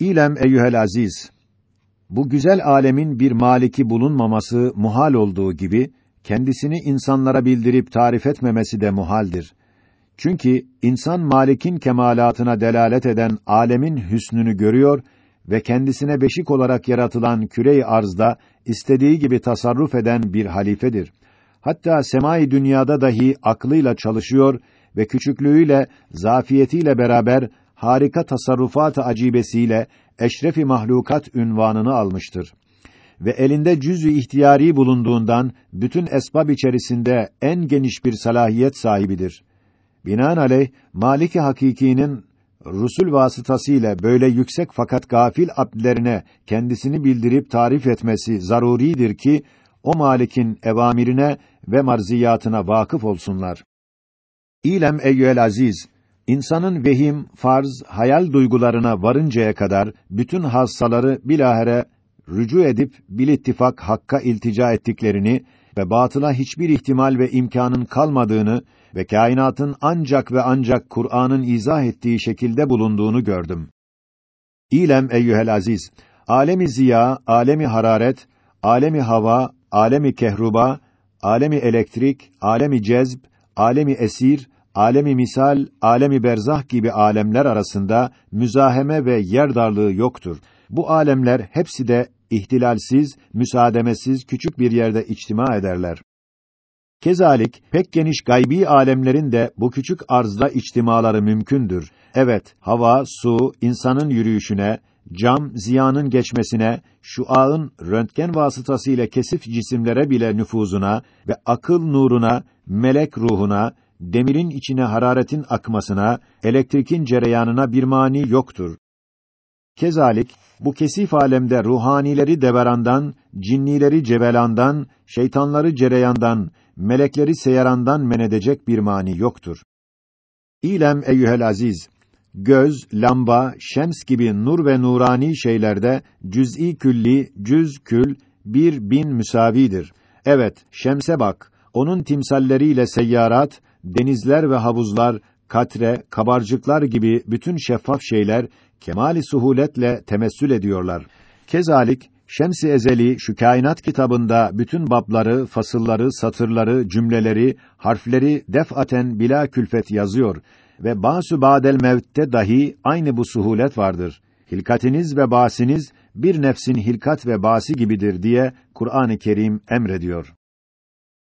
İlem eyyuhel aziz, bu güzel alemin bir maliki bulunmaması muhal olduğu gibi, kendisini insanlara bildirip tarif etmemesi de muhaldir. Çünkü insan malikin kemalatına delalet eden alemin hüsnünü görüyor ve kendisine beşik olarak yaratılan küre-i arzda istediği gibi tasarruf eden bir halifedir. Hatta semai dünyada dahi aklıyla çalışıyor ve küçüklüğüyle, zafiyetiyle beraber harika tasarrufat-ı acibesiyle eşrefi mahlukat ünvanını almıştır. Ve elinde cüz-ü ihtiyari bulunduğundan bütün esbab içerisinde en geniş bir salahiyet sahibidir. Binaenaleyh Maliki Hakiki'nin rusul vasıtasıyla böyle yüksek fakat gafil abdlerine kendisini bildirip tarif etmesi zaruridir ki o Malik'in evamirine ve marziyatına vakıf olsunlar. İlem eyyüel aziz, insanın vehim, farz, hayal duygularına varıncaya kadar bütün hassaları bilahere rücu edip bil ittifak hakka iltica ettiklerini ve batıla hiçbir ihtimal ve imkanın kalmadığını ve kainatın ancak ve ancak Kur'an'ın izah ettiği şekilde bulunduğunu gördüm. İlem eyyuhel aziz, alemi ziya, alemi hararet, alemi hava, alemi kehruba, alemi elektrik, alemi cezb, alemi esir, alemi misal, alemi berzah gibi alemler arasında müzaheme ve yer darlığı yoktur. Bu alemler hepsi de ihtilalsiz, müsaademesiz küçük bir yerde içtima ederler. Kezalik pek geniş gaybi alemlerin de bu küçük arzda içtimaları mümkündür. Evet, hava, su, insanın yürüyüşüne, cam, ziyanın geçmesine, şu ağın röntgen vasıtasıyla kesif cisimlere bile nüfuzuna ve akıl nuruna, melek ruhuna, demirin içine hararetin akmasına, elektrikin cereyanına bir mani yoktur. Kezalik, bu kesif alemde ruhanileri deverandan, cinnileri cevelandan, şeytanları cereyandan, melekleri seyarandan men edecek bir mani yoktur. İlem eyyuhel aziz, göz, lamba, şems gibi nur ve nurani şeylerde cüz'i külli, cüz kül, bir bin müsavidir. Evet, şemse bak, onun timsalleriyle seyyarat, denizler ve havuzlar, katre, kabarcıklar gibi bütün şeffaf şeyler kemali suhuletle temessül ediyorlar. Kezalik Şems-i Ezeli şu kainat kitabında bütün babları, fasılları, satırları, cümleleri, harfleri defaten bila külfet yazıyor ve basu badel mevtte dahi aynı bu suhulet vardır. Hilkatiniz ve basiniz bir nefsin hilkat ve basi gibidir diye Kur'an-ı Kerim emrediyor.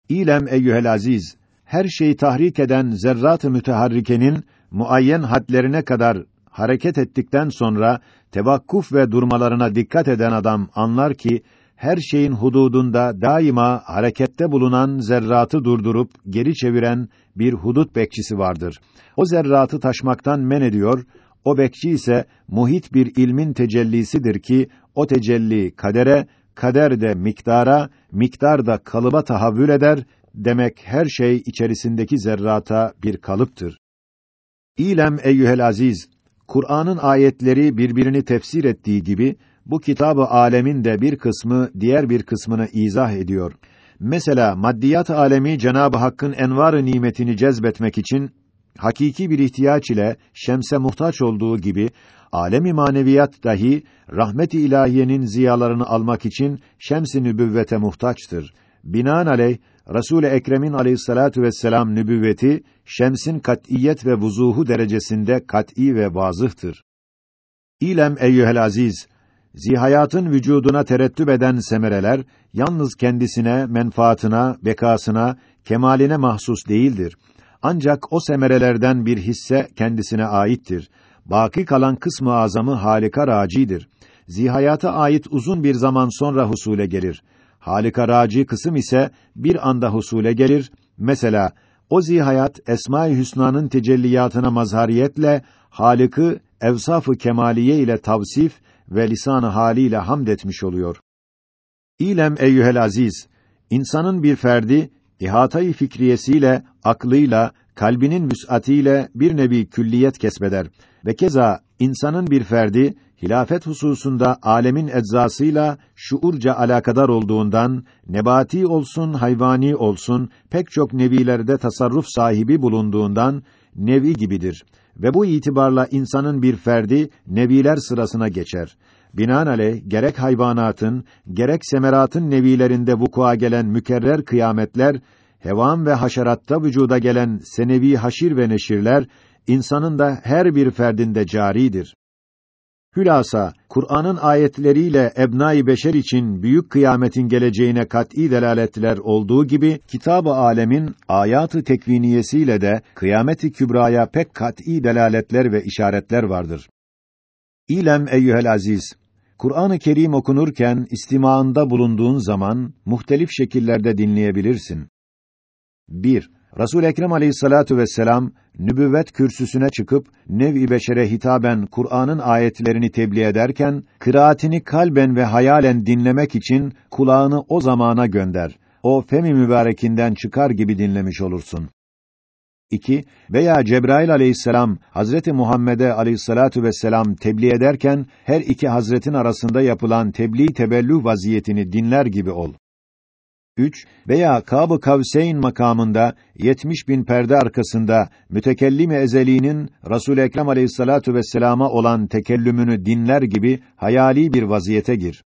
İlem eyyuhel aziz, her şeyi tahrik eden zerrat-ı müteharrikenin muayyen hadlerine kadar hareket ettikten sonra tevakkuf ve durmalarına dikkat eden adam anlar ki her şeyin hududunda daima harekette bulunan zerratı durdurup geri çeviren bir hudut bekçisi vardır. O zerratı taşmaktan men ediyor, o bekçi ise muhit bir ilmin tecellisidir ki o tecelli kadere, kader de miktara, miktar da kalıba tahavvül eder demek her şey içerisindeki zerrata bir kalıptır. İlem eyyuhel aziz, Kur'an'ın ayetleri birbirini tefsir ettiği gibi bu kitabı alemin de bir kısmı diğer bir kısmını izah ediyor. Mesela maddiyat alemi Cenab-ı Hakk'ın envar-ı nimetini cezbetmek için hakiki bir ihtiyaç ile şemse muhtaç olduğu gibi alemi maneviyat dahi rahmet-i ilahiyenin ziyalarını almak için şems-i nübüvvete muhtaçtır. Binaenaleyh Resul-i Ekrem'in aleyhissalatu vesselam nübüvveti şemsin kat'iyet ve vuzuhu derecesinde kat'î ve vazıhtır. İlem eyyuhel aziz, zihayatın vücuduna terettüp eden semereler yalnız kendisine, menfaatına, bekasına, kemaline mahsus değildir. Ancak o semerelerden bir hisse kendisine aittir. Baki kalan kısmı azamı halika racidir. Zihayata ait uzun bir zaman sonra husule gelir. Halika raci kısım ise bir anda husule gelir. Mesela o zihayat Esma-i Hüsna'nın tecelliyatına mazhariyetle Halık'ı evsaf-ı kemaliye ile tavsif ve lisan-ı haliyle hamd etmiş oluyor. İlem eyyuhel aziz, insanın bir ferdi ihatayı fikriyesiyle, aklıyla, kalbinin vüs'atiyle bir nevi külliyet kesbeder ve keza insanın bir ferdi hilafet hususunda alemin eczasıyla şuurca alakadar olduğundan nebati olsun hayvani olsun pek çok nevilerde tasarruf sahibi bulunduğundan nevi gibidir ve bu itibarla insanın bir ferdi neviler sırasına geçer. Binaenaleyh gerek hayvanatın, gerek semeratın nevilerinde vukua gelen mükerrer kıyametler, hevan ve haşeratta vücuda gelen senevi haşir ve neşirler, insanın da her bir ferdinde caridir. Hülasa, Kur'an'ın ayetleriyle ebnai beşer için büyük kıyametin geleceğine kat'î delaletler olduğu gibi kitab-ı alemin ayatı tekviniyesiyle de kıyameti kübraya pek kat'î delaletler ve işaretler vardır. İlem eyyuhel aziz, Kur'an-ı Kerim okunurken istimaında bulunduğun zaman muhtelif şekillerde dinleyebilirsin. 1. Resul Ekrem Aleyhissalatu vesselam nübüvvet kürsüsüne çıkıp nev-i beşere hitaben Kur'an'ın ayetlerini tebliğ ederken kıraatini kalben ve hayalen dinlemek için kulağını o zamana gönder. O femi mübarekinden çıkar gibi dinlemiş olursun. 2. Veya Cebrail aleyhisselam Hazreti Muhammed'e aleyhissalatu vesselam tebliğ ederken her iki hazretin arasında yapılan tebliğ tebellü vaziyetini dinler gibi ol. 3 veya Kâb-ı Kavseyn makamında 70 bin perde arkasında mütekellim-i ezeliğinin Resul Ekrem Aleyhissalatu vesselama olan tekellümünü dinler gibi hayali bir vaziyete gir.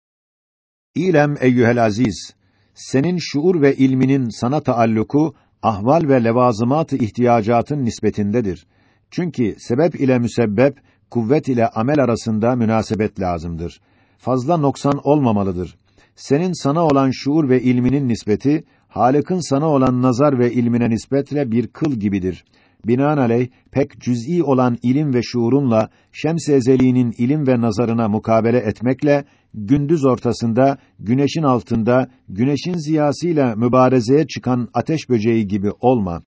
İlem eyyuhel aziz, senin şuur ve ilminin sana taalluku ahval ve levazımat-ı ihtiyacatın nispetindedir. Çünkü sebep ile müsebbep, kuvvet ile amel arasında münasebet lazımdır. Fazla noksan olmamalıdır senin sana olan şuur ve ilminin nispeti, Halık'ın sana olan nazar ve ilmine nispetle bir kıl gibidir. Binaenaleyh, pek cüz'i olan ilim ve şuurunla, şems-i ezeliğinin ilim ve nazarına mukabele etmekle, gündüz ortasında, güneşin altında, güneşin ziyasıyla mübarezeye çıkan ateş böceği gibi olma.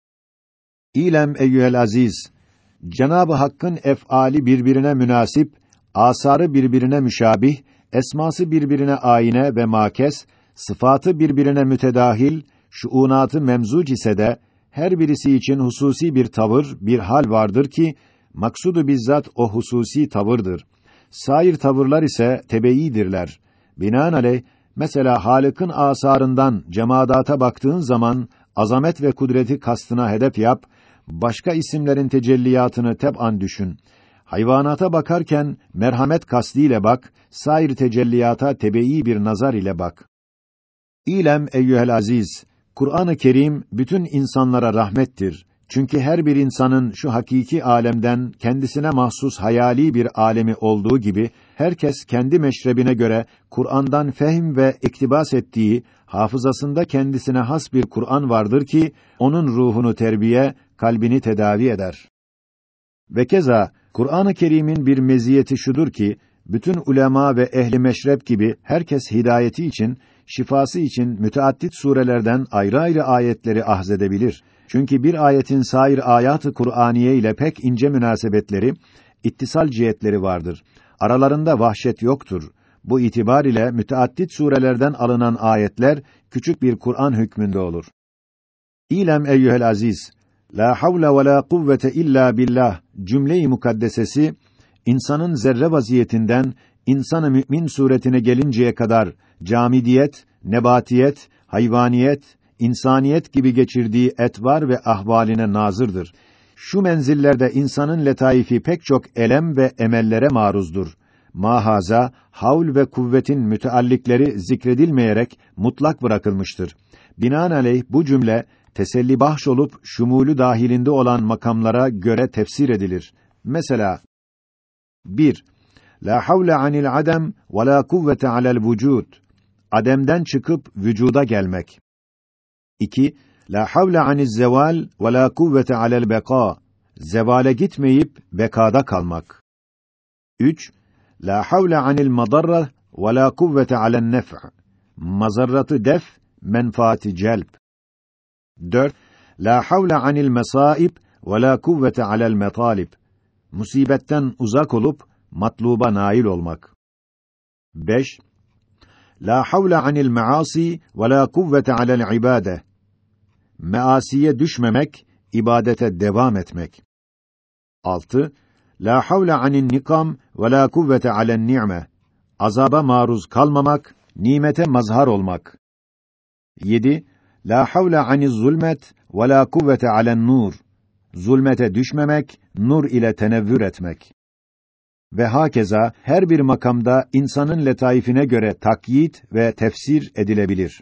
İlem eyyühel aziz, Cenab-ı Hakk'ın ef'ali birbirine münasip, asarı birbirine müşabih, esması birbirine ayine ve makes, sıfatı birbirine mütedahil, şuunatı memzuc ise de her birisi için hususi bir tavır, bir hal vardır ki maksudu bizzat o hususi tavırdır. Sair tavırlar ise tebeidirler. Binaenaleyh mesela Halık'ın asarından cemadata baktığın zaman azamet ve kudreti kastına hedef yap, başka isimlerin tecelliyatını teb'an düşün. Hayvanata bakarken merhamet kasdiyle bak, sair tecelliyata tebeyi bir nazar ile bak. İlem eyyuhel aziz, Kur'an-ı Kerim bütün insanlara rahmettir. Çünkü her bir insanın şu hakiki alemden kendisine mahsus hayali bir alemi olduğu gibi herkes kendi meşrebine göre Kur'an'dan fehm ve iktibas ettiği hafızasında kendisine has bir Kur'an vardır ki onun ruhunu terbiye, kalbini tedavi eder. Ve keza Kur'an-ı Kerim'in bir meziyeti şudur ki bütün ulema ve ehli meşrep gibi herkes hidayeti için, şifası için müteaddit surelerden ayrı ayrı ayetleri ahzedebilir. Çünkü bir ayetin sair ayatı Kur'aniye ile pek ince münasebetleri, ittisal cihetleri vardır. Aralarında vahşet yoktur. Bu itibar ile müteaddit surelerden alınan ayetler küçük bir Kur'an hükmünde olur. İlem eyyuhel aziz, la havle ve la kuvvete illa billah cümle-i mukaddesesi insanın zerre vaziyetinden insanı mümin suretine gelinceye kadar camidiyet, nebatiyet, hayvaniyet, insaniyet gibi geçirdiği etvar ve ahvaline nazırdır. Şu menzillerde insanın letaifi pek çok elem ve emellere maruzdur. Mahaza, havl ve kuvvetin müteallikleri zikredilmeyerek mutlak bırakılmıştır. Binaenaleyh bu cümle teselli bahş olup şumulü dahilinde olan makamlara göre tefsir edilir. Mesela 1. La havle anil adem ve la kuvvete alel vücud. Ademden çıkıp vücuda gelmek. 2. La havle aniz zeval ve la kuvvete alel beka. Zevale gitmeyip bekada kalmak. 3. La havle anil madarra ve la kuvvete alen nef'. Mazarratı def, menfaati celb. 4. La havle anil mesaib ve la kuvvete alel metalib musibetten uzak olup matluba nail olmak. 5. La havle anil maasi ve la kuvvete alel ibade. Measiye düşmemek, ibadete devam etmek. 6. La havle anin nikam ve la kuvvete alen ni'me. Azaba maruz kalmamak, nimete mazhar olmak. 7. La havle aniz zulmet ve la kuvvete alen nur zulmete düşmemek, nur ile tenevvür etmek. Ve hakeza her bir makamda insanın letaifine göre takyit ve tefsir edilebilir.